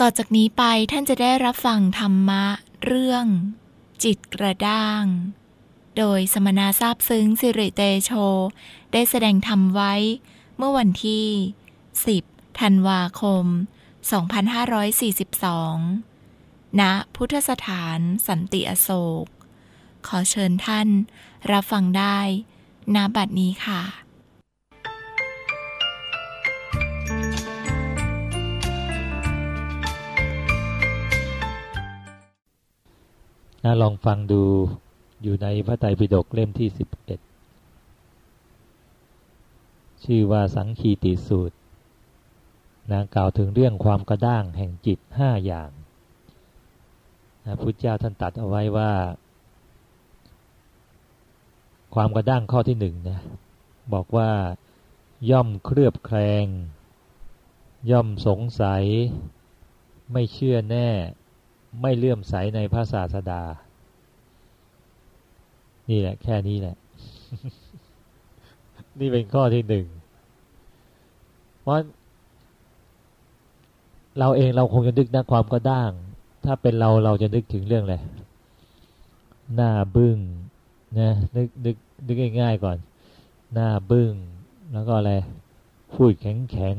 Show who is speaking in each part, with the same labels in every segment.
Speaker 1: ต่อจากนี้ไปท่านจะได้รับฟังธรรมะ เรื่อง จิตกระด้าง โดยสมณะทราบซึ้งสิริเตโช ได้แสดงธรรมไว้ เมื่อวันที่ 10 ธันวาคม 2542 ณ พุทธสถานสันติอโศก ขอเชิญท่านรับฟังได้ณบัดนี้ค่ะ
Speaker 2: นะลองฟังดูอยู่ในพระไตรปิฎกเล่มที่สิบเอ็ดชื่อว่าสังคีติสูตรนะกล่าวถึงเรื่องความกระด้างแห่งจิตห้าอย่างนะพุทธเจ้าท่านตัดเอาไว้ว่า ความกระด้างข้อที่หนึ่งนะบอกว่าย่อมเคลือบแคลง ย่อมสงสัย ไม่เชื่อแน่ ไม่เลื่อมใสในพระศาสดา นี่แหละ แค่นี้แหละ นี่เป็นข้อที่หนึ่งเพราะเราเองเราคงจะนึกนะความก็ด้าง ถ้าเป็นเราเราจะนึกถึงเรื่องอะไรหน้าบึ้งนะนึกนึกนึกง่ายๆก่อน หน้าบึ้งแล้วก็อะไรพูดแข็งแข็ง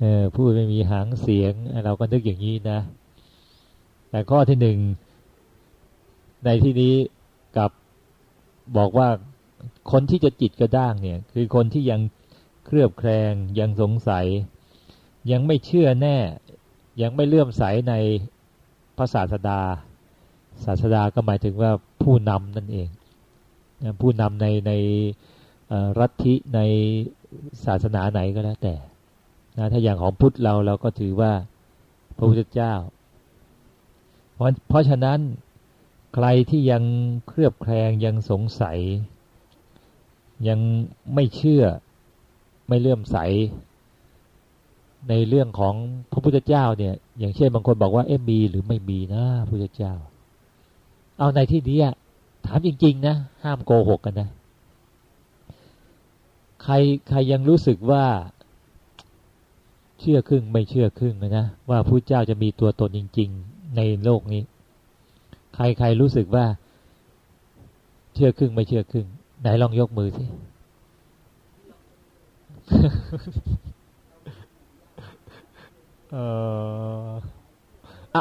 Speaker 2: เออพูดไม่มีหางเสียง เราก็นึกอย่างนี้นะ แต่ข้อที่หนึ่งในที่นี้กับบอกว่าคนที่จะจิตกระด้างเนี่ย คือคนที่ยังเครือบแคลงยังสงสัย ยังไม่เชื่อแน่ ยังไม่เลื่อมใสในพระศาสดา ศาสดาก็หมายถึงว่าผู้นำนั่นเอง ผู้นำในในรัฐิในศาสนาไหนก็แล้วแต่นะถ้าอย่างของพุทธเราเราก็ถือว่าพระพุทธเจ้า เพราะเพราะฉะนั้นใครที่ยังเครือบแคลงยังสงสัย ยังไม่เชื่อไม่เลื่อมใส ในเรื่องของพระพุทธเจ้าเนี่ย อย่างเช่นบางคนบอกว่าเอ๊ะมีหรือไม่มีนะพระพุทธเจ้า เอาในที่นี้ถามจริง ๆ นะ ห้ามโกหกกันนะ ใครใครยังรู้สึกว่า เชื่อครึ่งไม่เชื่อครึ่งนะว่าพระเจ้าจะมีตัวตนจริง ๆ ในโลกนี้ ใครใครรู้สึกว่า เชื่อครึ่งไม่เชื่อครึ่ง ไหนลองยกมือสิ เออ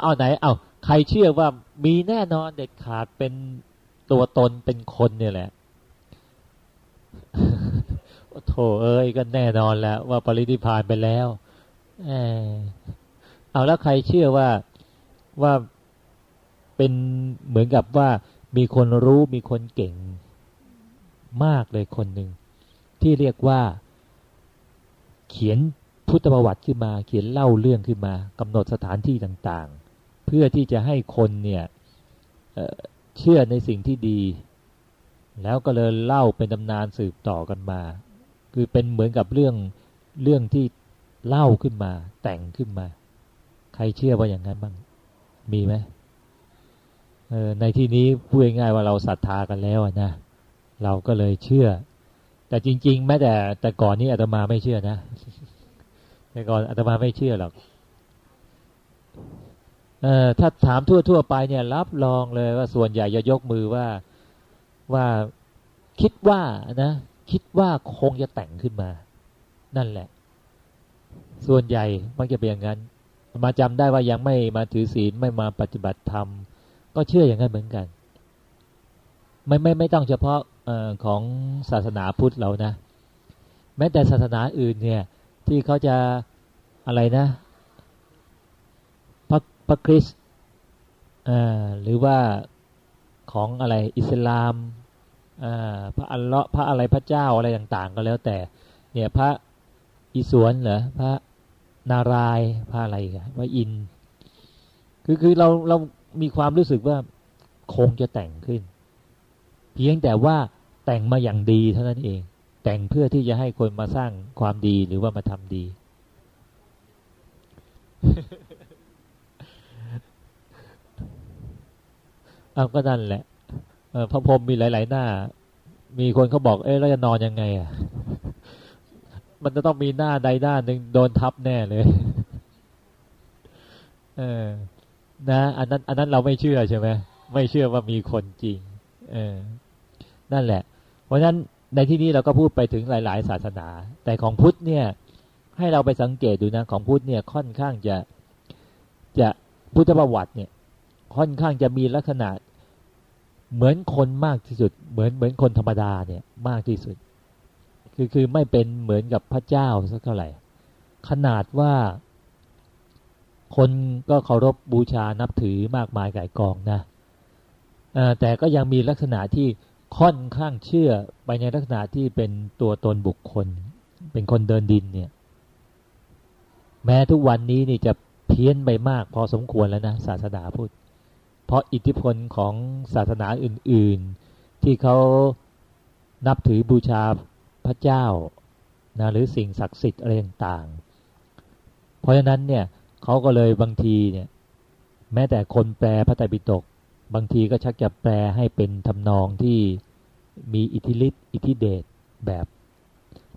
Speaker 2: เอาไหน เอาใครเชื่อว่ามีแน่นอนเด็ดขาดเป็นตัวตนเป็นคนเนี่ยแหละโถเอ้ยก็แน่นอนแล้ว ว่าปริธิพานไปแล้ว เออเอาแล้วใครเชื่อว่า ว่าเป็นเหมือนกับว่ามีคนรู้มีคนเก่งมากเลยคนหนึ่ง ที่เรียกว่า เขียนพุทธประวัติขึ้นมา เขียนเล่าเรื่องขึ้นมากำหนดสถานที่ต่างๆ เพื่อที่จะให้คนเนี่ยเเชื่อในสิ่งที่ดี แล้วก็เลยเล่าเป็นตำนานสืบต่อกันมา คือเป็นเหมือนกับเรื่องเรื่องที่เล่าขึ้นมา แต่งขึ้นมา ใครเชื่อว่าอย่างนั้นบ้าง มีไหมเออในที่นี้พูดง่ายว่าเราศรัทธากันแล้วนะเราก็เลยเชื่อ แต่จริง ๆ แม้แต่แต่ก่อนนี้อาตมาไม่เชื่อนะแต่ก่อนอาตมาไม่เชื่อหรอกเออถ้าถามทั่ว ๆ ไปเนี่ย รับรองเลยว่าส่วนใหญ่จะยกมือว่าว่าคิดว่านะ คิดว่าคงจะแต่งขึ้นมา นั่นแหละ ส่วนใหญ่มักจะเป็นอย่างนั้น มาจำได้ว่ายังไม่มาถือศีลไม่มาปฏิบัติธรรม ก็เชื่ออย่างนั้นเหมือนกัน ไม่ไม่ไม่ต้องเฉพาะอของศาสนาพุทธเรานะ แม้แต่ศาสนาอื่นเนี่ย ที่เขาจะอะไรนะพระพระคริสต์หรือว่าของอะไรอิสลามพระอัลเลาะห์พระอะไรพระเจ้าอะไรต่าง ๆ ก็แล้วแต่ เนี่ยพระอิศวรเหรอพระ นารายพระอะไรกันว่าอิน คือคือเราเรามีความรู้สึกว่าคงจะแต่งขึ้น เพียงแต่ว่าแต่งมาอย่างดีเท่านั้นเอง แต่งเพื่อที่จะให้คนมาสร้างความดีหรือว่ามาทำดี เอาก็นั่นแหละพระพรหมมีหลาย ๆ หน้า มีคนเขาบอก เอ๊ะเราจะนอนยังไง อะ มันจะต้องมีหน้าใดหน้าหนึ่งโดนทับแน่เลย เออ นะ อันนั้น อันนั้นเราไม่เชื่อใช่ไหมไม่เชื่อว่ามีคนจริง เออ นั่นแหละ เพราะฉะนั้นในที่นี้เราก็พูดไปถึงหลาย ๆ ศาสนา แต่ของพุทธเนี่ย ให้เราไปสังเกตดูนะ ของพุทธเนี่ยค่อนข้างจะจะพุทธประวัติเนี่ย ค่อนข้างจะมีลักษณะเหมือนคนมากที่สุด เหมือนเหมือนคนธรรมดาเนี่ย มากที่สุด คือคือไม่เป็นเหมือนกับพระเจ้าสักเท่าไหร่ ขนาดว่า คนก็เคารพบบูชานับถือมากมายก่ายกองนะแต่ก็ยังมีลักษณะที่ค่อนข้างเชื่อไปในลักษณะที่เป็นตัวตนบุคคล เป็นคนเดินดินเนี่ย แม้ทุกวันนี้นี่จะเพี้ยนไปมากพอสมควรแล้วนะศาสนาพุทธเพราะอิทธิพลของศาสนาอื่น ๆ ที่เขานับถือบูชา พระเจ้านะหรือสิ่งศักดิ์สิทธิ์อะไรต่างๆ เพราะฉะนั้นเนี่ยเขาก็เลยบางทีเนี่ยแม้แต่คนแปลพระไตรปิฎกบางทีก็ชักจะแปลให้เป็นทำนองที่มีอิทธิฤทธิ์อิทธิเดชแบบ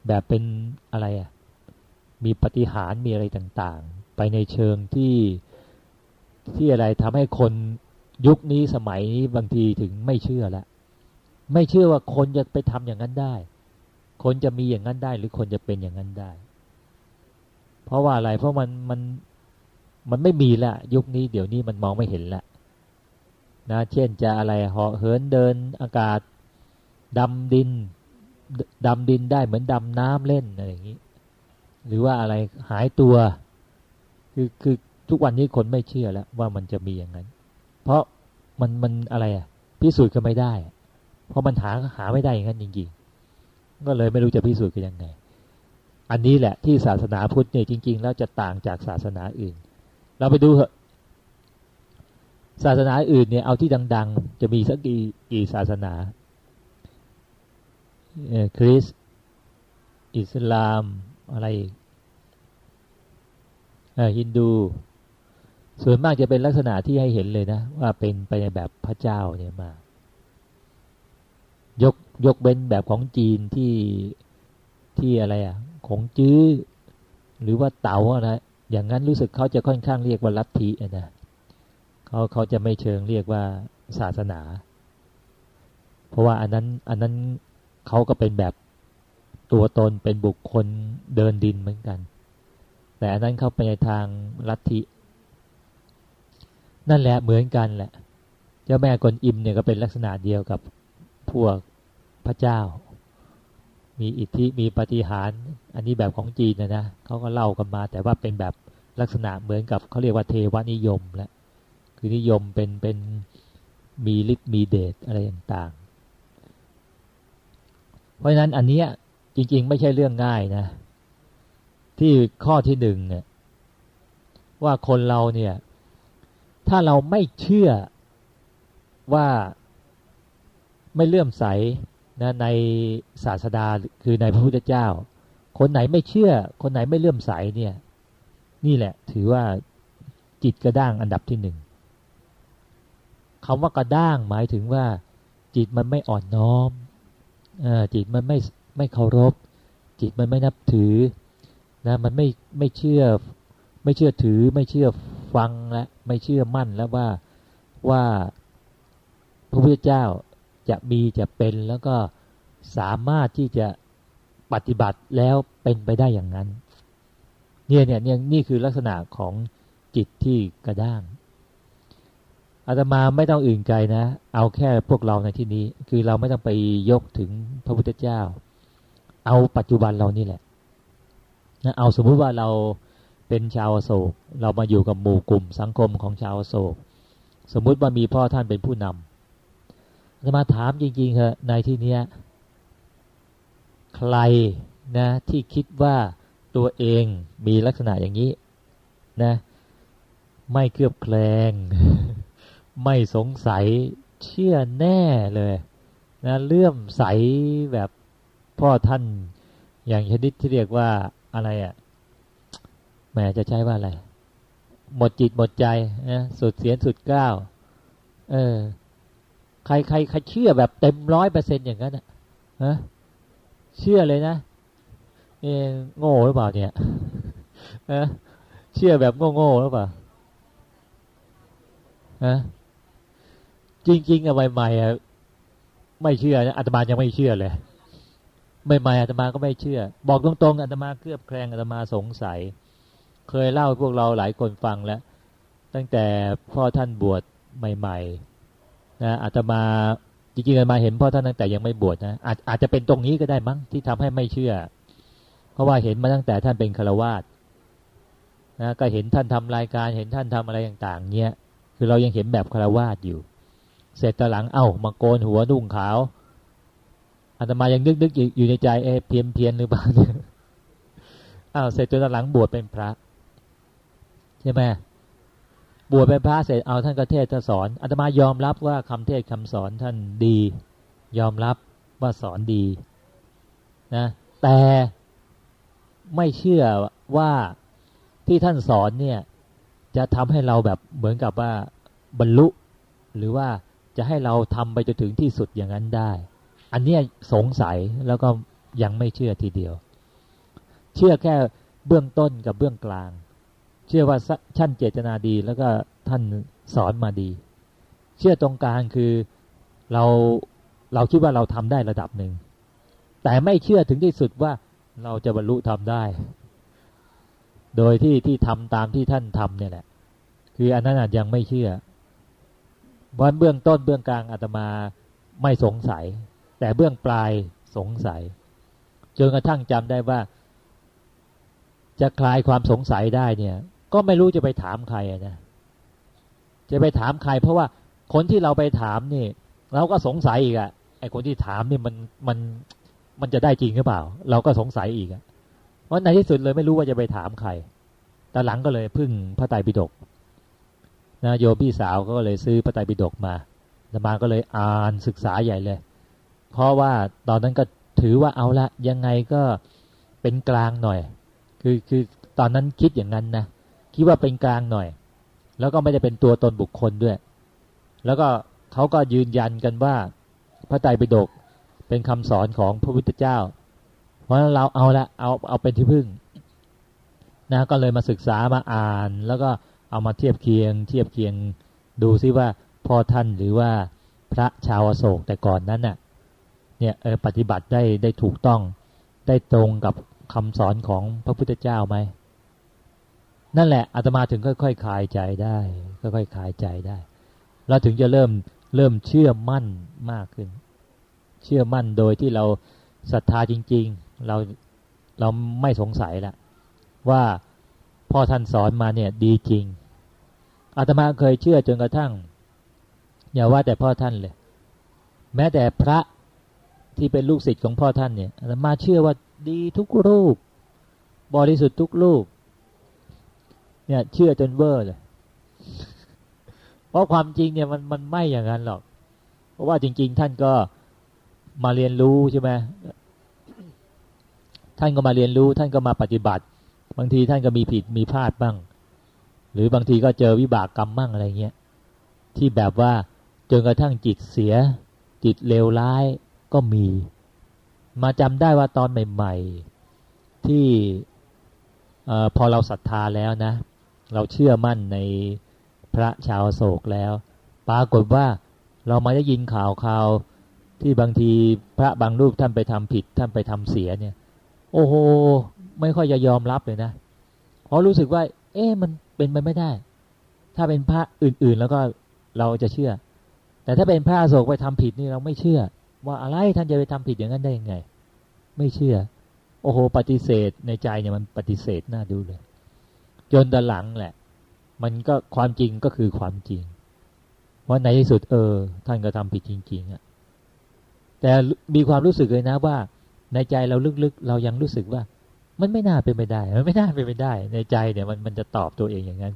Speaker 2: แบบเป็นอะไรอะมีปฏิหารมีอะไรต่างๆ ไปในเชิงที่ที่อะไรทำให้คนยุคนี้สมัยนี้บางทีถึงไม่เชื่อแล้วไม่เชื่อว่าคนจะไปทำอย่างนั้นได้ คนจะมีอย่างนั้นได้ หรือคนจะเป็นอย่างนั้นได้ เพราะว่าอะไร เพราะมันมันมันไม่มีละยุคนี้เดี๋ยวนี้มันมองไม่เห็นละนะเช่นจะอะไรเหาะเหินเดินอากาศดำดินดำดินได้เหมือนดำน้ำเล่นอะไรอย่างนี้ หรือว่าอะไรหายตัว คือคือทุกวันนี้คนไม่เชื่อแล้วว่ามันจะมีอย่างนั้น เพราะมันมันอะไรอะพิสูจน์ก็ไม่ได้ เพราะมันหาหาไม่ได้อย่างนั้นจริง ก็เลยไม่รู้จะพิสูจน์กันยังไง อันนี้แหละที่ศาสนาพุทธเนี่ยจริง ๆ แล้วจะต่างจากศาสนาอื่น เราไปดูเถอะศาสนาอื่นเนี่ยเอาที่ดัง ๆ จะมีสักกี่กี่ศาสนาคริสอิสลามอะไรฮินดู ส่วนมากจะเป็นลักษณะที่ให้เห็นเลยนะ ว่าเป็นไปในแบบพระเจ้าเนี่ยมายก ยกเบ้นแบบของจีนที่ที่อะไรอะ ของจื้อ หรือว่าเต๋าอะไรอย่างนั้นรู้สึกเขาจะค่อนข้างเรียกว่าลัทธินะเขาเขาจะไม่เชิงเรียกว่าศาสนา เพราะว่าอันนั้นอันนั้นเขาก็เป็นแบบตัวตนเป็นบุคคลเดินดินเหมือนกัน แต่อันนั้นเข้าไปในทางลัทธิ นั่นแหละเหมือนกันแหละ เจ้าแม่กวนอิมเนี่ยก็เป็นลักษณะเดียวกับพวก พระเจ้า มีอิทธิมีปฏิหาร อันนี้แบบของจีนนะนะเขาก็เล่ากันมา แต่ว่าเป็นแบบลักษณะเหมือนกับเขาเรียกว่าเทวนิยมแหละคือนิยมเป็นเป็นมีฤทธิ์มีเดชอะไรต่างๆ เพราะฉะนั้นอันนี้จริง ๆ ไม่ใช่เรื่องง่ายนะ ที่ข้อที่หนึ่งเนี่ยว่าคนเราเนี่ย ถ้าเราไม่เชื่อว่าไม่เลื่อมใส นะในศาสดาคือในพระพุทธเจ้า คนไหนไม่เชื่อ คนไหนไม่เลื่อมใสเนี่ย นี่แหละ ถือว่าจิตกระด้างอันดับที่หนึ่งคำว่ากระด้างหมายถึงว่า จิตมันไม่อ่อนน้อมอจิตมันไม่ไม่เคารพ จิตมันไม่นับถือนะมันไม่ไม่เชื่อ ไม่เชื่อถือ ไม่เชื่อฟังและไม่เชื่อมั่นแล้วว่าว่าพระพุทธเจ้า จะมีจะเป็นแล้วก็สามารถที่จะปฏิบัติแล้วเป็นไปได้อย่างนั้น เนี่ยเนี่ยเนี่ยนี่คือลักษณะของจิตที่กระด้างอาตมาไม่ต้องอื่นไกลนะ เอาแค่พวกเราในที่นี้ คือเราไม่ต้องไปยกถึงพระพุทธเจ้า เอาปัจจุบันเรานี่แหละนะเอาสมมุติว่าเราเป็นชาวโศก เรามาอยู่กับหมู่กลุ่มสังคมของชาวโศก สมมุติว่ามีพ่อท่านเป็นผู้นำ จะมาถามจริงๆเหอะในที่เนี้ย ใครนะที่คิดว่าตัวเองมีลักษณะอย่างนี้นะ ไม่เคลือบแคลง ไม่สงสัยเชื่อแน่เลยนะเลื่อมใสแบบพ่อท่าน อย่างชนิดที่เรียกว่าอะไรอะ่ะแหมจะใช้ว่าอะไร หมดจิตหมดใจนะสุดเสียนสุดก้าวเออ ใครใครใครเชื่อแบบเต็มร้อยเปอร์เซ็นอย่างนั้นอะฮะเชื่อเลยนะเอโง่หรือเปล่าเนี่ยเออเชื่อแบบโง่โง่หรือเปล่านะจริงๆอะใหม่ๆอะไม่เชื่อนะอาตมายังไม่เชื่อเลยใหม่ๆอาตมาก็ไม่เชื่อ บอกตรงๆอาตมาเคลือบแคลงอาตมาสงสัย เคยเล่าพวกเราหลายคนฟังแล้ว ตั้งแต่พ่อท่านบวชใหม่ ๆ นะอาตมาจริงๆอาตมาเห็นพ่อท่านตั้งแต่ยังไม่บวชนะอาจอาจจะเป็นตรงนี้ก็ได้มั้งที่ทำให้ไม่เชื่อ เพราะว่าเห็นมาตั้งแต่ท่านเป็นฆราวาสนะก็เห็นท่านทำรายการเห็นท่านทำอะไรต่างๆเนี้ยคือเรายังเห็นแบบฆราวาสอยู่ เสร็จตหลังเอ้ามาโกนหัวนุ่งขาวอาตมายังนึกนึกอยู่ในใจเอเพียนเพียนหรือเปล่าเนี่ยอ้าวเสร็จจนตหลังบวชเป็นพระใช่ไหม บวชเป็นพระเสร็จเอาท่านก็เทศท่าสอนอาตมายอมรับว่าคำเทศคำสอนท่านดี ยอมรับว่าสอนดีนะแต่ไม่เชื่อว่าที่ท่านสอนเนี่ย จะทำให้เราแบบเหมือนกับว่าบรรลุ หรือว่าจะให้เราทำไปจนถึงที่สุดอย่างนั้นได้ อันนี้สงสัยแล้วก็ยังไม่เชื่อทีเดียว เชื่อแค่เบื้องต้นกับเบื้องกลาง เชื่อว่าท่านเจตนาดี แล้วก็ท่านสอนมาดี เชื่อตรงกลางคือเราเราคิดว่าเราทำได้ระดับหนึ่ง แต่ไม่เชื่อถึงที่สุดว่าเราจะบรรลุทำได้ โดยที่ที่ทำตามที่ท่านทำเนี่ยแหละ คืออันนั้นอาจยังไม่เชื่อวันเบื้องต้นเบื้องกลางอาตมาไม่สงสัย แต่เบื้องปลายสงสัยจนกระทั่งจำได้ว่า จะคลายความสงสัยได้เนี่ย ก็ไม่รู้จะไปถามใครนะจะไปถามใคร เพราะว่าคนที่เราไปถามนี่เราก็สงสัยอีกอะไอคนที่ถามนี่มันมันมันจะได้จริงหรือเปล่า เราก็สงสัยอีกอะเพราะในที่สุดเลยไม่รู้ว่าจะไปถามใครแต่หลังก็เลยพึ่งพระไตรปิฎกนะโยพี่สาวก็เลยซื้อพระไตรปิฎกมาธรรมาก็เลยอ่านศึกษาใหญ่เลย เพราะว่าตอนนั้นก็ถือว่าเอาละยังไงก็เป็นกลางหน่อย คือคือตอนนั้นคิดอย่างนั้นนะ คิดว่าเป็นกลางหน่อย แล้วก็ไม่ได้เป็นตัวตนบุคคลด้วย แล้วก็เขาก็ยืนยันกันว่า พระไตรปิฎกเป็นคำสอนของพระพุทธเจ้า เพราะเราเอาละเอาเอาเป็นที่พึ่งนะก็เลยมาศึกษามาอ่าน แล้วก็เอามาเทียบเคียง เทียบเคียงดูซิว่าพ่อท่านหรือว่าพระชาวโศกแต่ก่อนนั้นน่ะเนี่ยเออปฏิบัติได้ได้ถูกต้องได้ตรงกับคำสอนของพระพุทธเจ้าไหม นั่นแหละอาตมาถึงค่อยๆคคลายใจได้ ค่อยๆคลายใจได้ เราถึงจะเริ่มเริ่มเชื่อมั่นมากขึ้น เชื่อมั่นโดยที่เราศรัทธาจริง ๆ เราเราไม่สงสัยละว่าพ่อท่านสอนมาเนี่ยดีจริงอาตมาเคยเชื่อจนกระทั่ง อย่าว่าแต่พ่อท่านเลย แม้แต่พระที่เป็นลูกศิษย์ของพ่อท่านเนี่ยอาตมาเชื่อว่าดีทุกรูป บริสุทธิ์ทุกรูป เนี่ย เชื่อจนเวอร์เลย เพราะความจริงเนี่ยมันมันไม่อย่างนั้นหรอก เพราะว่าจริง ๆ ท่านก็มาเรียนรู้ใช่ไหมท่านก็มาเรียนรู้ ท่านก็มาปฏิบัติ บางทีท่านก็มีผิดมีพลาดบ้าง หรือบางทีก็เจอวิบากกรรมบ้างอะไรเงี้ยที่แบบว่าจนกระทั่งจิตเสีย จิตเลวร้ายก็มี มาจำได้ว่าตอนใหม่ ๆ ที่อพอเราศรัทธาแล้วนะ เราเชื่อมั่นในพระชาวโศกแล้ว ปรากฏว่าเรามาได้ยินข่าวข่าวที่บางทีพระบางรูปท่านไปทำผิด ท่านไปทำเสียเนี่ย โอ้โห ไม่ค่อยจะยอมรับเลยนะเพราะรู้สึกว่า เอ๊ะมันเป็นไปไม่ได้ ถ้าเป็นพระอื่นๆ แล้วก็เราจะเชื่อ แต่ถ้าเป็นพระโศกไปทำผิดนี่เราไม่เชื่อ ว่าอะไรท่านจะไปทำผิดอย่างนั้นได้ยังไง ไม่เชื่อ โอ้โห ปฏิเสธในใจเนี่ยมันปฏิเสธน่าดูเลย จนดหลังแหละ มันก็ความจริงก็คือความจริง ว่าในที่สุดเออ ท่านก็ทำผิดจริง ๆอะ่ะแต่มีความรู้สึกเลยนะว่า ในใจเราลึกๆ เรายังรู้สึกว่า มันไม่น่าเป็นไปได้ มันไม่น่าเป็นไปได้ ในใจเนี่ยมันมันจะตอบตัวเองอย่างนั้น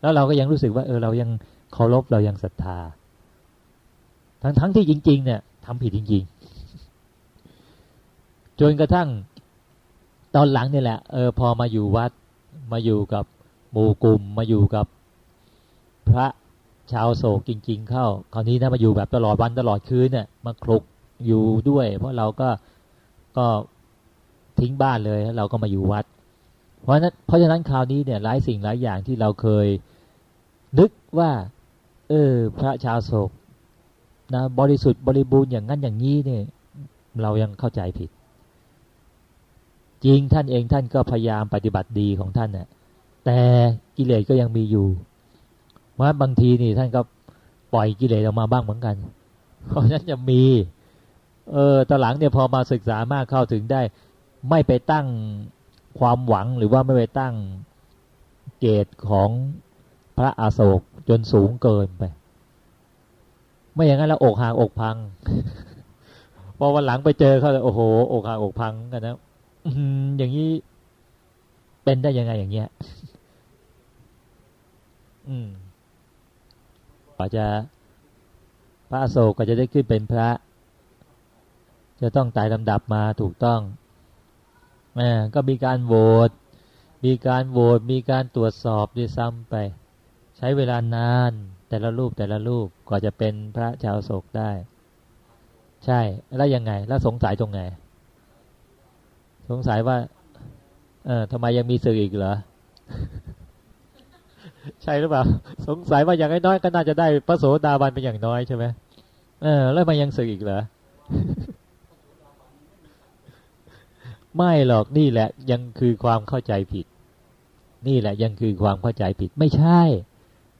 Speaker 2: แล้วเราก็ยังรู้สึกว่า เออ เรายังเคารพเรายังศรัทธา ทั้งทั้งที่จริง ๆ เนี่ยทำผิดจริง ๆ จนกระทั่งตอนหลังนี่แหละ เออ พอมาอยู่วัด มาอยู่กับหมู่กลุ่มมาอยู่กับพระชาวโศกจริง ๆ เข้า คราวนี้นะมาอยู่แบบตลอดวันตลอดคืนเนี่ยมาคลุกอยู่ด้วย เพราะเราก็ก็ทิ้งบ้านเลยแล้วเราก็มาอยู่วัด เพราะนั้นเพราะฉะนั้นคราวนี้เนี่ยหลายสิ่งหลายอย่างที่เราเคยนึกว่า เออ พระชาวโศกนะบริสุทธิ์บริบูรณ์อย่างนั้นอย่างนี้เนี่ย เรายังเข้าใจผิด จริงท่านเองท่านก็พยายามปฏิบัติดีของท่านเน่ะแต่กิเลสก็ยังมีอยู่ว่าบางทีนี่ท่านก็ปล่อยกิเลสออกมาบ้างเหมือนกัน เพราะฉะนั้นจะมี เออตอนหลังเนี่ยพอมาศึกษามากเข้าถึงได้ ไม่ไปตั้งความหวังหรือว่าไม่ไปตั้งเกตของพระอาโศกจนสูงเกินไป ไม่อย่างนั้นแล้วอกหักอกพัง พอวันหลังไปเจอเขาเลยโอ้โห อกหักอกพังกันนะ อย่างนี้เป็นได้ยังไงอย่างเงี้ย อืมกว่าจะพระอโศกก็จะได้ขึ้นเป็นพระ จะต้องตายลำดับมาถูกต้องแม่ก็มีการโหวต มีการโหวต มีการตรวจสอบด้วยซ้ำไป ใช้เวลานาน แต่ละรูปแต่ละรูปกว่าจะเป็นพระชาวโศกได้ ใช่ แล้วยังไง แล้วสงสัยตรงไหน สงสัยว่า เออทำไมยังมีสื่ออีกเหรอ ใช่หรือเปล่า สงสัยว่าอย่างน้อยก็น่าจะได้พระโสดาบันเป็นอย่างน้อยใช่ไหมเออ แล้วมันยังสึกอีกเหรอ ไม่หรอกนี่แหละ ยังคือความเข้าใจผิด นี่แหละยังคือความเข้าใจผิด ไม่ใช่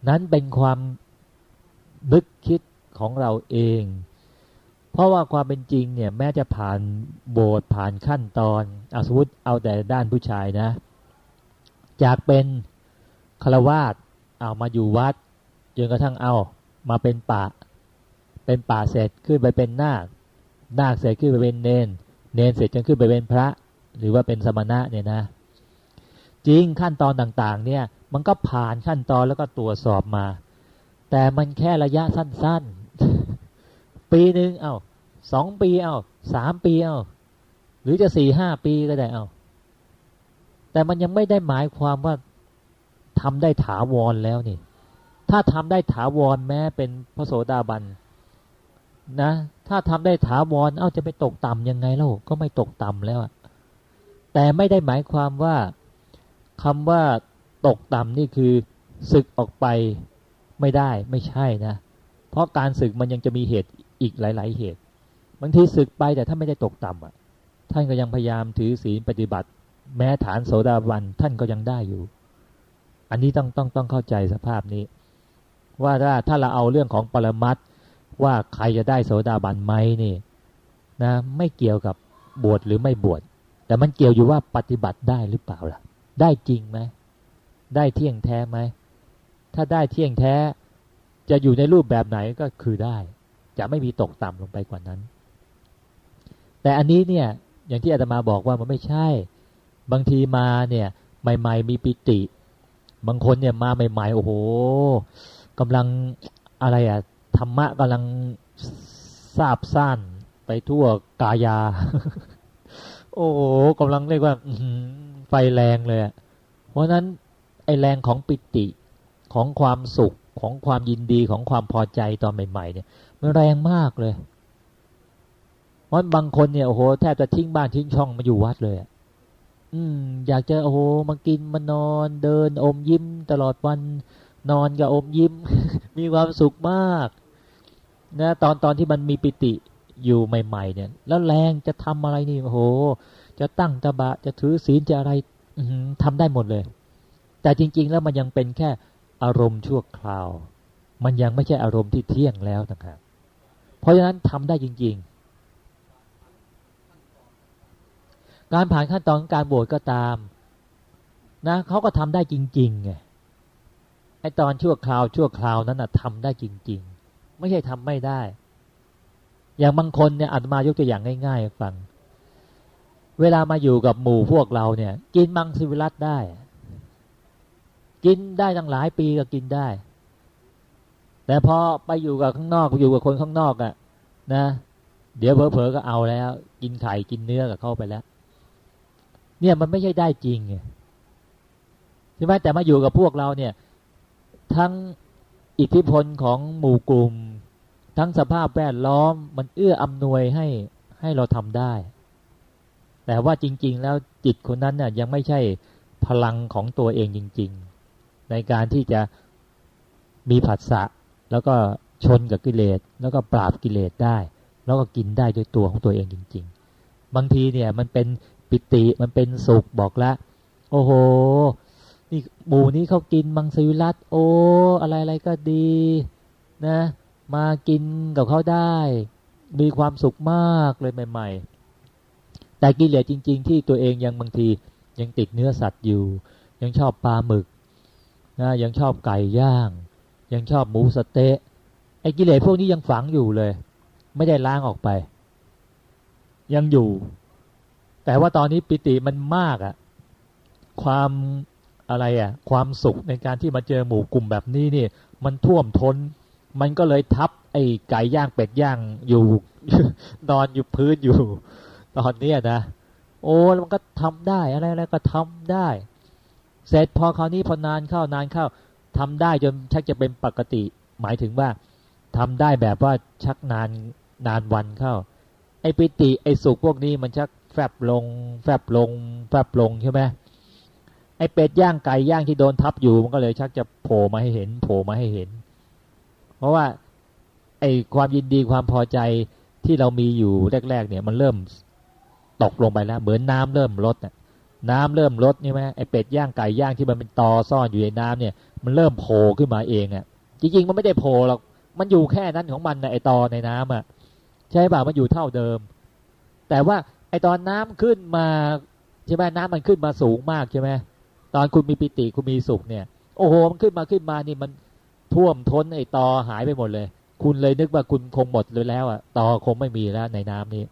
Speaker 2: นั้นเป็นความนึกคิดของเราเอง เพราะว่าความเป็นจริงเนี่ยแม้จะผ่านโบสถ์ผ่านขั้นตอนอาสมมติเอาแต่ด้านผู้ชายนะ จากเป็นคาวาสเอามาอยู่วัดจนกระทั่งเอามาเป็นป่าเป็นป่าเสร็จขึ้นไปเป็นนาคนาคเสร็จขึ้นไปเป็นเนน เนนเสร็จจนขึ้นไปเป็นพระ หรือว่าเป็นสมณะเนี่ยนะ จริงขั้นตอนต่างๆ เนี่ย มันก็ผ่านขั้นตอนแล้วก็ตรวจสอบมา แต่มันแค่ระยะสั้นๆ ปีหนึ่งเอา สองปีเอาสามปีเอาหรือจะสี่ห้าปีก็ได้เอาแต่มันยังไม่ได้หมายความว่าทำได้ถาวรแล้วนี่ ถ้าทำได้ถาวรแม้เป็นพระโสดาบันนะ ถ้าทำได้ถาวรเอ้าจะไปตกต่ำยังไงเล่าก็ไม่ตกต่ำแล้วแต่ไม่ได้หมายความว่าคำว่าตกต่ำนี่คือศึกออกไปไม่ได้ไม่ใช่นะ เพราะการศึกมันยังจะมีเหตุอีกหลาย ๆ เหตุ บางทีศึกไปแต่ถ้านไม่ได้ตกต่ำอะ ท่านก็ยังพยายามถือศีลปฏิบัติ แม้ฐานโสดาบันท่านก็ยังได้อยู่ อันนี้ต้องต้องต้องเข้าใจสภาพนี้ ว่าถ้าถ้าเราเอาเรื่องของปรมัตว่าใครจะได้โสดาบันไหมนี่นะไม่เกี่ยวกับบวชหรือไม่บวชแต่มันเกี่ยวอยู่ว่าปฏิบัติได้หรือเปล่าล่ะ ได้จริงไหมได้เที่ยงแท้ไหมถ้าได้เที่ยงแท้จะอยู่ในรูปแบบไหนก็คือได้ จะไม่มีตกต่ำลงไปกว่านั้น แต่อันนี้เนี่ยอย่างที่อาตมาบอกว่ามันไม่ใช่ บางทีมาเนี่ยใหม่ ๆ มีปิติ บางคนเนี่ยมาใหม่ ๆ โอ้โหกำลังอะไรอะธรรมะกำลังทราบซ่านไปทั่วกายา โอ้โหกำลังเรียกว่าไฟแรงเลย เพราะนั้นไอแรงของปิติของความสุขของความยินดีของความพอใจตอนใหม่ ๆ เนี่ย มันแรงมากเลย เพราะบางคนเนี่ยโอ้โหแทบจะทิ้งบ้านทิ้งช่องมาอยู่วัดเลยอืม อยากจะโอ้โหมากินมานอนเดิน อมยิ้ม ตลอดวันนอนกับอมยิ้ม มีความสุขมาก นะ ตอนตอนที่มันมีปิติอยู่ใหม่ ๆ เนี่ย แล้วแรงจะทำอะไรนี่โอ้โห จะตั้งตะบะ จะถือศีลจะอะไรทำได้หมดเลย แต่จริง ๆ แล้วมันยังเป็นแค่อารมณ์ชั่วคราว มันยังไม่ใช่อารมณ์ที่เที่ยงแล้วนะครับเพราะฉะนั้นทำได้จริง ๆ การผ่านขั้นตอนการโหวตก็ตาม นะเขาก็ทำได้จริงๆไงไอตอนชั่วคราวชั่วคราวนั้นนะทำได้จริง ๆ ไม่ใช่ทำไม่ได้ อย่างบางคนเนี่ยอาตมายกตัวอย่างง่ายๆฟัง เวลามาอยู่กับหมู่พวกเราเนี่ย กินมังสวิรัตได้ กินได้ตั้งหลายปีก็กินได้ แต่พอไปอยู่กับข้างนอกอยู่กับคนข้างนอกอะ่ะนะ เดี๋ยวเผลอๆก็เอาแล้ว กินไข่กินเนื้อกับเข้าไปแล้ว เนี่ยมันไม่ใช่ได้จริงไงใช่ไหมแต่มาอยู่กับพวกเราเนี่ย ทั้งอิทธิพลของหมู่กลุ่ม ทั้งสภาพแวดล้อมมันเอื้ออำนวยให้ให้เราทำได้ แต่ว่าจริง ๆ แล้วจิตคนนั้นเนี่ยยังไม่ใช่พลังของตัวเองจริง ๆ ในการที่จะมีผัสสะแล้วก็ชนกับกิเลสแล้วก็ปราบกิเลสได้ แล้วก็กินได้ด้วยตัวของตัวเองจริง ๆ บางทีเนี่ยมันเป็น ปิติมันเป็นสุขบอกละ โอ้โห นี่หมู่นี้เขากินมังสวิรัตโอ้อะไรอะไรก็ดีนะ มากินกับเขาได้ มีความสุขมากเลยใหม่ ๆ แต่กิเลสจริง ๆ ที่ตัวเองยังบางทียังติดเนื้อสัตว์อยู่ ยังชอบปลาหมึกนะยังชอบไก่ย่าง ยังชอบหมูสเต๊ะไอ้กิเลสพวกนี้ยังฝังอยู่เลย ไม่ได้ล้างออกไป ยังอยู่ แต่ว่าตอนนี้ปิติมันมากอะความอะไรอะความสุขในการที่มาเจอหมู่กลุ่มแบบนี้นี่ มันท่วมทนมันก็เลยทับ ไอ้ไก่ย่างเป็ดย่างอยู่ นอนอยู่พื้นอยู่ ตอนนี้นะโอ้มันก็ทำได้อะไรอะไรก็ทำได้ เสร็จพอคราวนี้พอนานเข้านานเข้าทำได้จนชักจะเป็นปกติ หมายถึงว่าทำได้แบบว่าชักนานนานวันเข้า ไอ้ปิติไอ้สุขพวกนี้มันชัก แฟบลง แฟบลง แฟบลงใช่ไหมไอ้เป็ดย่างไก่ย่างที่โดนทับอยู่มันก็เลยชักจะโผล่มาให้เห็น โผล่มาให้เห็น เพราะว่า ไอ้ความยินดีความพอใจที่เรามีอยู่แรก ๆ เนี่ย มันเริ่มตกลงไปแล้ว เหมือนน้าเริ่มลดน่ะน้ำเริ่มลดใช่ไหมไอ้เป็ดย่างไก่ย่างที่มันเป็นตอซ่อนอยู่ในน้ำเนี่ย มันเริ่มโผล่ขึ้นมาเองอะ จริง ๆ มันไม่ได้โผล่หรอกมันอยู่แค่นั้นของมันนะไอ้ตอในน้ำอะใช่ป่ะมันอยู่เท่าเดิม แต่ว่า ไอตอนน้ำขึ้นมาใช่ไหมน้ำมันขึ้นมาสูงมากใช่ไหมตอนคุณมีปิติคุณมีสุขเนี่ย โอ้โหมันขึ้นมาขึ้นมานี่มันท่วมท้นไอตอหายไปหมดเลย คุณเลยนึกว่าคุณคงหมดเลยแล้วอะตอคงไม่มีแล้วในน้ำนี้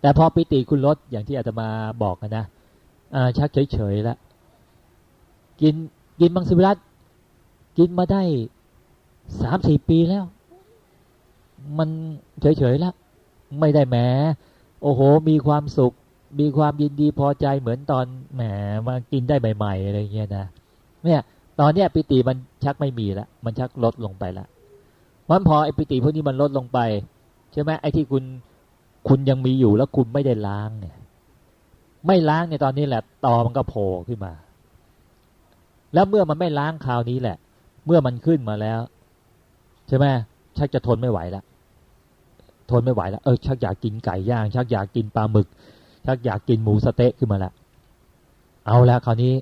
Speaker 2: แต่พอปิติคุณลดอย่างที่อาตมาบอกนะอ่าชักเฉยๆแล้วกินกินมังสวิรัตกินมาได้สามสี่ปีแล้ว มันเฉยๆแล้วไม่ได้แหม โอ้โห มีความสุข มีความยินดีพอใจเหมือนตอนแหมมากินได้ใหม่ๆอะไรเงี้ยนะเนี่ยตอนเนี้ยปิติมันชักไม่มีแล้วมันชักลดลงไปแล้วมันพอไอ้ปิติพวกนี้มันลดลงไปใช่ไหมไอ้ที่คุณคุณยังมีอยู่แล้วคุณไม่ได้ล้างเนี่ย ไม่ล้างในตอนนี้แหละตอมันก็โผล่ขึ้นมา แล้วเมื่อมันไม่ล้างคราวนี้แหละ เมื่อมันขึ้นมาแล้ว ใช่ไหมชักจะทนไม่ไหวแล้ว ทนไม่ไหวแล้วเออชักอยากกินไก่ย่าง ชักอยากกินปลาหมึก ชักอยากกินหมูสเต๊ะขึ้นมาแล้วเอาละคราวนี้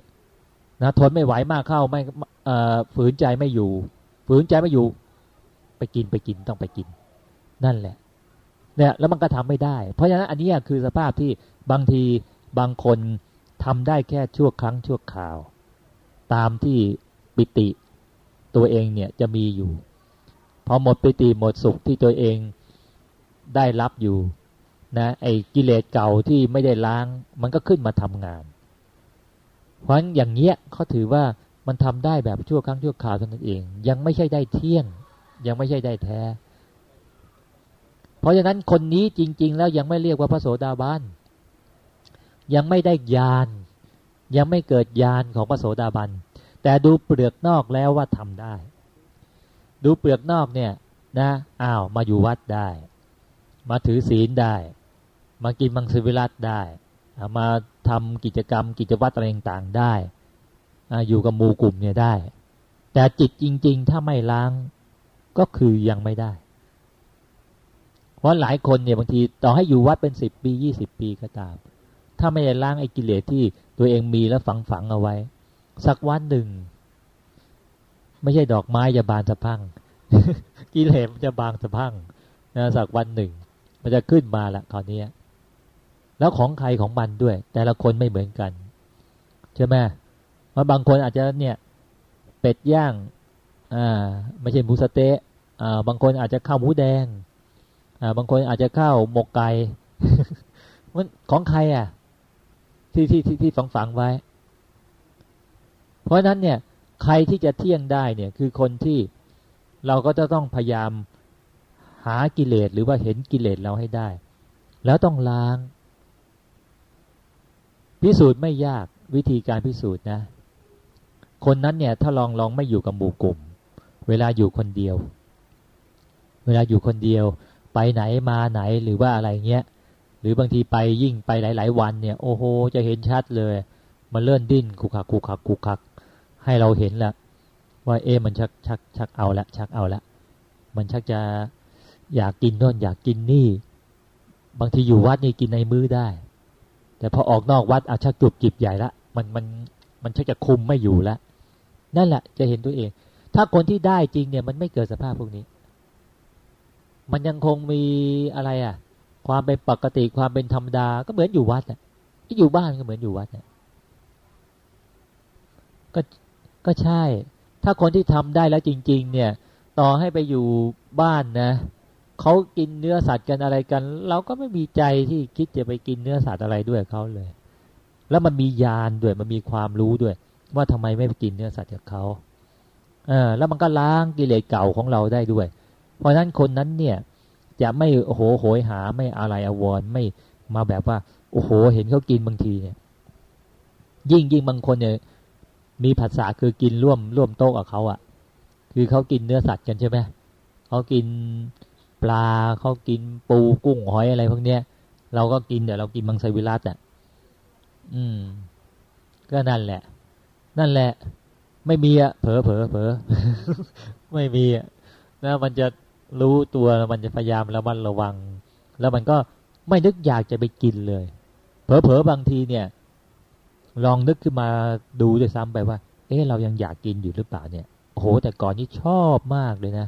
Speaker 2: นะทนไม่ไหวมากเข้าไม่เอ่อฝืนใจไม่อยู่ ฝืนใจไม่อยู่ ไปกินไปกินต้องไปกิน นั่นแหละ เนี่ยแล้วมันก็ทำไม่ได้ เพราะฉะนั้นอันนี้คือสภาพที่บางทีบางคนทำได้แค่ชั่วครั้งชั่วคราว ตามที่ปิติตัวเองเนี่ยจะมีอยู่ พอหมดปิติหมดสุขที่ตัวเอง ได้รับอยู่นะไอ้กิเลสเก่าที่ไม่ได้ล้าง มันก็ขึ้นมาทำงาน เพราะฉะนั้นอย่างเงี้ยเขาถือว่ามันทำได้แบบชั่วครั้งชั่วคราวเท่านั้นเอง ยังไม่ใช่ได้เที่ยง ยังไม่ใช่ได้แท้ เพราะฉะนั้นคนนี้จริง ๆ แล้วยังไม่เรียกว่าพระโสดาบันยังไม่ได้ญาณยังไม่เกิดญาณของพระโสดาบันแต่ดูเปลือกนอกแล้วว่าทำได้ ดูเปลือกนอกเนี่ยนะอ้าวมาอยู่วัดได้ มาถือศีลได้ มากินมังสวิรัตได้มาทำกิจกรรม กิจวัตรอะไรต่างๆได้อยู่กับหมู่กลุ่มเนี่ยได้ แต่จิตจริง ๆ ถ้าไม่ล้างก็คือยังไม่ได้ เพราะหลายคนเนี่ยบางทีต่อให้อยู่วัดเป็นสิบปียี่สิบปีก็ตาม ถ้าไม่ได้ล้างไอ้กิเลสที่ตัวเองมีแล้วฝังฝังเอาไว้ สักวันหนึ่ง ไม่ใช่ดอกไม้จะบานสะพัง กิเลสมันจะบางสะพังนะสักวันหนึ่ง มันจะขึ้นมาละคราวนี้แล้วของใครของมันด้วย แต่ละคนไม่เหมือนกันใช่ไหมเพราบางคนอาจจะเนี่ย เป็ดย่างอ่าไม่ใช่หมูสเต๊ะอ่าบางคนอาจจะข้าวหมูแดงอ่าบางคนอาจจะข้าวหมกไก่มันของใครอะ ที่ที่ที่ที่ฝังฝังไว้ เพราะนั้นเนี่ย ใครที่จะเที่ยงได้เนี่ย คือคนที่เราก็จะต้องพยายาม หากิเลสหรือว่าเห็นกิเลสเราให้ได้ แล้วต้องล้าง พิสูจน์ไม่ยากวิธีการพิสูจน์นะ คนนั้นเนี่ยถ้าลองลองไม่อยู่กับหมู่กลุ่ม เวลาอยู่คนเดียว เวลาอยู่คนเดียว ไปไหนมาไหนหรือว่าอะไรเงี้ยหรือบางทีไปยิ่งไปหลาย ๆ วันเนี่ยโอ้โห จะเห็นชัดเลย มันเลื่อนดิ้นคุกคักคุกคักคุกคัก ให้เราเห็นละว่าเอ๊มันชักชักชักเอาละชักเอาละมันชักจะ อยากกินน่นอยากกินนี่ บางทีอยู่วัดนี่กินในมื้อได้ แต่พอออกนอกวัดอาชักจุบจิบใหญ่ละมันมันมันชักจะคุมไม่อยู่ละนั่นแหละจะเห็นตัวเอง ถ้าคนที่ได้จริงเนี่ย มันไม่เกิดสภาพพวกนี้ มันยังคงมีอะไรอะ ความเป็นปกติความเป็นธรรมดา ก็เหมือนอยู่วัดอะที่อยู่บ้านก็เหมือนอยู่วัดอะก็ก็ใช่ ถ้าคนที่ทำได้แล้วจริง ๆ เนี่ย ต่อให้ไปอยู่บ้านนะ เขากินเนื้อสัตว์กันอะไรกัน เราก็ไม่มีใจที่คิดจะไปกินเนื้อสัตว์อะไรด้วยเขาเลย แล้วมันมียานด้วยมันมีความรู้ด้วย ว่าทำไมไม่ไปกินเนื้อสัตว์จากเขาเออแล้วมันก็ล้างกิเลสเก่าของเราได้ด้วย เพราะฉะนั้นคนนั้นเนี่ย จะไม่โหโหยหาไม่อะไรอววรไม่มาแบบว่า โอ้โห เห็นเขากินบางทีเนี่ย ยิ่งยิ่งบางคนเนี่ย มีภาษาคือกินร่วมร่วมโต๊ะกับเขาอะ่ะ คือเขากินเนื้อสัตว์กันใช่ไหมเขากิน ปลาเขากินปูกุ้งหอยอะไรพวกเนี้ย เราก็กินเดี๋ยวเรากินมังสวิรัตอะ อืม ก็นั่นแหละ นั่นแหละ ไม่มีอะเผลอเผลอเผลอไม่มีอะนะมันจะรู้ตัวมันจะพยายามระมัดระวัง แล้วมันก็ไม่นึกอยากจะไปกินเลย เผลอเผลอบางทีเนี่ย ลองนึกขึ้นมาดูด้วยซ้ำไปว่า เอ๊ะเรายังอยากกินอยู่หรือเปล่าเนี่ยโอ้โหแต่ก่อนนี้ชอบมากเลยนะ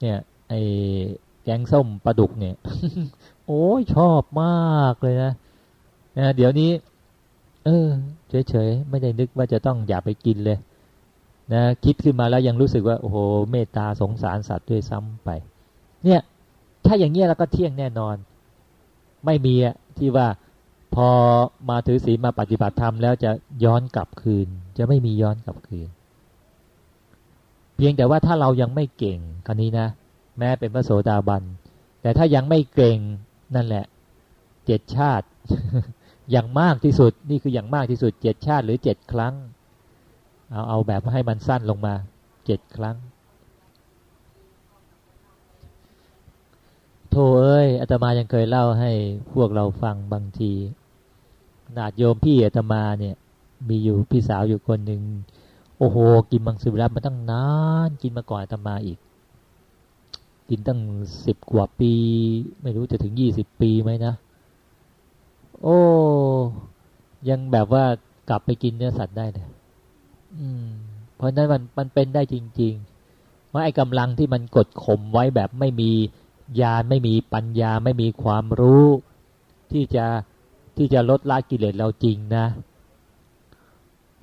Speaker 2: เนี่ย ไอ้แกงส้มปลาดุกเนี่ย โอ้ยชอบมากเลยนะนะเดี๋ยวนี้ เออ เฉยๆ ไม่ได้นึกว่าจะต้องอย่าไปกินเลย นะคิดขึ้นมาแล้วยังรู้สึกว่า โอ้โหเมตตาสงสารสัตว์ด้วยซ้ำไป เนี่ย ถ้าอย่างเงี้ยเราก็เที่ยงแน่นอน ไม่มีอะที่ว่าพอมาถือศีลมาปฏิบัติธรรมแล้วจะย้อนกลับคืน จะไม่มีย้อนกลับคืน เพียงแต่ว่าถ้าเรายังไม่เก่งคนนี้นะ แม้เป็นพระโสดาบัน แต่ถ้ายังไม่เก่งนั่นแหละเจ็ดชาติ อย่างมากที่สุดนี่คืออย่างมากที่สุดเจ็ดชาติหรือเจ็ดครั้ง เอาเอาแบบให้มันสั้นลงมาเจ็ดครั้งโธ่เอ้ยอาตมายังเคยเล่าให้พวกเราฟังบางทีนาดโยมพี่อาตมาเนี่ยมีอยู่พี่สาวอยู่คนหนึ่งโอ้โห กินมังสวิรัตมาตั้งนาน กินมาก่อนอาตมาอีก กินตั้งสิบกว่าปี ไม่รู้จะถึงยี่สิบปีไหมนะ โอ้ ยังแบบว่ากลับไปกินเนื้อสัตว์ได้เลยอืม เพราะนั้นมันมันเป็นได้จริงๆว่าไอ้กำลังที่มันกดข่มไว้แบบไม่มีญาณไม่มีปัญญาไม่มีความรู้ ที่จะที่จะลดละกิเลสเราจริงนะ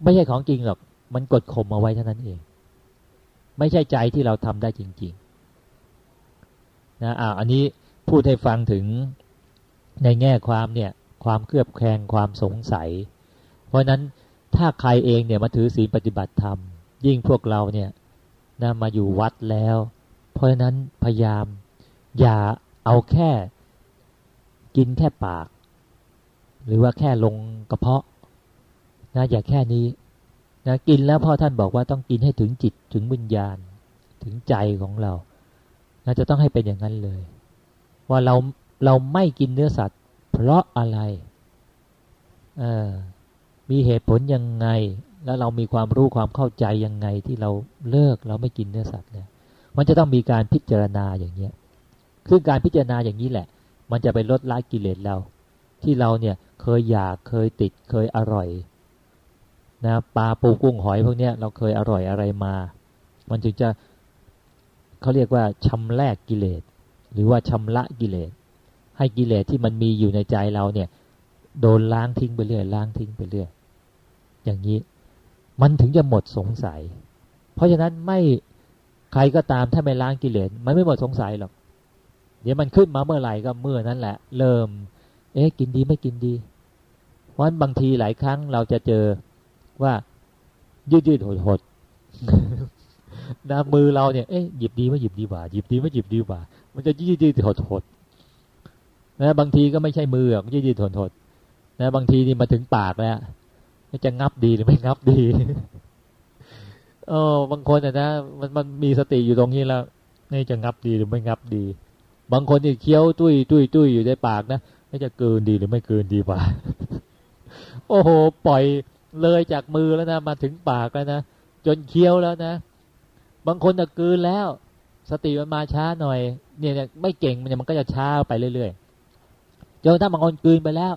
Speaker 2: ไม่ใช่ของจริงหรอก มันกดข่มเอาไว้เท่านั้นเอง ไม่ใช่ใจที่เราทำได้จริงๆ นะอ่าอันนี้พูดให้ฟังถึงในแง่ความเนี่ยความเครือบแคลงความสงสัย เพราะนั้นถ้าใครเองเนี่ยมาถือศีลปฏิบัติธรรม ยิ่งพวกเราเนี่ยนะมาอยู่วัดแล้ว เพราะฉะนั้นพยายามอย่าเอาแค่กินแค่ปาก หรือว่าแค่ลงกระเพาะนะอย่าแค่นี้นะกินแล้วพ่อท่านบอกว่าต้องกินให้ถึงจิตถึงวิญญาณถึงใจของเรา เราจะต้องให้เป็นอย่างนั้นเลย ว่าเราเราไม่กินเนื้อสัตว์ เพราะอะไรมีเหตุผลยังไง แล้วเรามีความรู้ความเข้าใจยังไงที่เราเลิกเราไม่กินเนื้อสัตว์เนี่ย มันจะต้องมีการพิจารณาอย่างเนี้ยคือการพิจารณาอย่างนี้แหละ มันจะไปลดละกิเลสเรา ที่เราเนี่ยเคยอยากเคยติดเคยอร่อยนะปลาปูกุ้งหอยพวกเนี้ยเราเคยอร่อยอะไรมา มันจึงจะ เขาเรียกว่าชำแรกกิเลส หรือว่าชำระกิเลส ให้กิเลสที่มันมีอยู่ในใจเราเนี่ย โดนล้างทิ้งไปเรื่อยล้างทิ้งไปเรื่อยอย่างนี้ มันถึงจะหมดสงสัย เพราะฉะนั้นไม่ใครก็ตามถ้าไม่ล้างกิเลสมันไม่หมดสงสัยหรอก เดี๋ยวมันขึ้นมาเมื่อไหร่ก็เมื่อนั้นแหละ เริ่ม เอ๊ะกินดีไม่กินดี เพราะบางทีหลายครั้งเราจะเจอว่ายืดยืดหดหด นะมือเราเนี่ยเอ๊ะหยิบดีไม่หยิบดีกว่าหยิบดีไม่หยิบดีกว่า มันจะยืดยืดหดหดนะบางทีก็ไม่ใช่มือมันยืดยืดหดหดนะบางทีนี่มาถึงปากแล้วจะงับดีหรือไม่งับดีเออบางคนนะมันมันมีสติอยู่ตรงนี้แล้วนี่จะงับดีหรือไม่งับดี บางคนนี่เคี้ยวตุ้ยตุ้ยตุ้ยอยู่ในปากนะนี่จะเกินดีหรือไม่เกินดีกว่า โอ้โห ปล่อยเลยจากมือแล้วนะ มาถึงปากแล้วนะ จนเคี้ยวแล้วนะ บางคนตะกืนแล้ว สติมันมาช้าหน่อย เนี่ยไม่เก่งมันมันก็จะช้าไปเรื่อยๆจนถ้าบางคนกืนไปแล้ว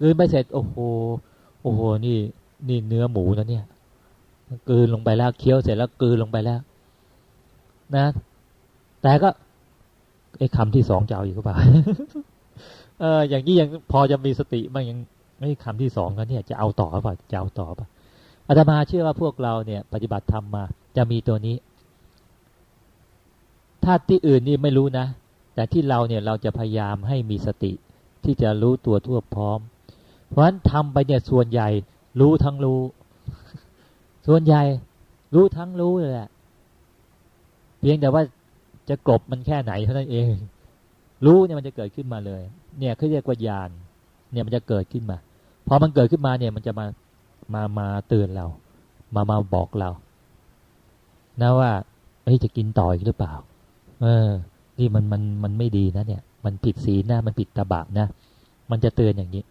Speaker 2: กืนไปเสร็จโอ้โหโอ้โหนี่ นี่เนื้อหมูนะเนี่ยกืนลงไปแล้วเคี้ยวเสร็จแล้วกืนลงไปแล้ว นะ แต่ก็ไอ้คำที่สองจะเอาอีกหรือเปล่าเอออย่างนี้ยังพอจะมีสติบ้างยังไม่คำที่สองกันเนี่ยจะเอาต่อเปล่าจะเอาต่อป่ะอาตมาเชื่อว่าพวกเราเนี่ย ปฏิบัติธรรมมา จะมีตัวนี้ ถ้าที่อื่นนี่ไม่รู้นะ แต่ที่เราเนี่ยเราจะพยายามให้มีสติที่จะรู้ตัวทั่วพร้อม เพราะฉะนั้นทำไปเนี่ยส่วนใหญ่รู้ทั้งรู้ ส่วนใหญ่รู้ทั้งรู้เลยแหละเพียงแต่ว่าจะกลบมันแค่ไหนเท่านั้นเอง รู้เนี่ยมันจะเกิดขึ้นมาเลย เนี่ยเขาเรียกว่าญาณเนี่ยมันจะเกิดขึ้นมาพอมันเกิดขึ้นมาเนี่ยมันจะมามามาเตือนเรา มามาบอกเรา นะว่าเฮ้ยจะกินต่ออีกหรือเปล่า เออ นี่มันมันมันไม่ดีนะเนี่ย มันผิดศีลนะมันผิดตาบะนะมันจะเตือนอย่างนี้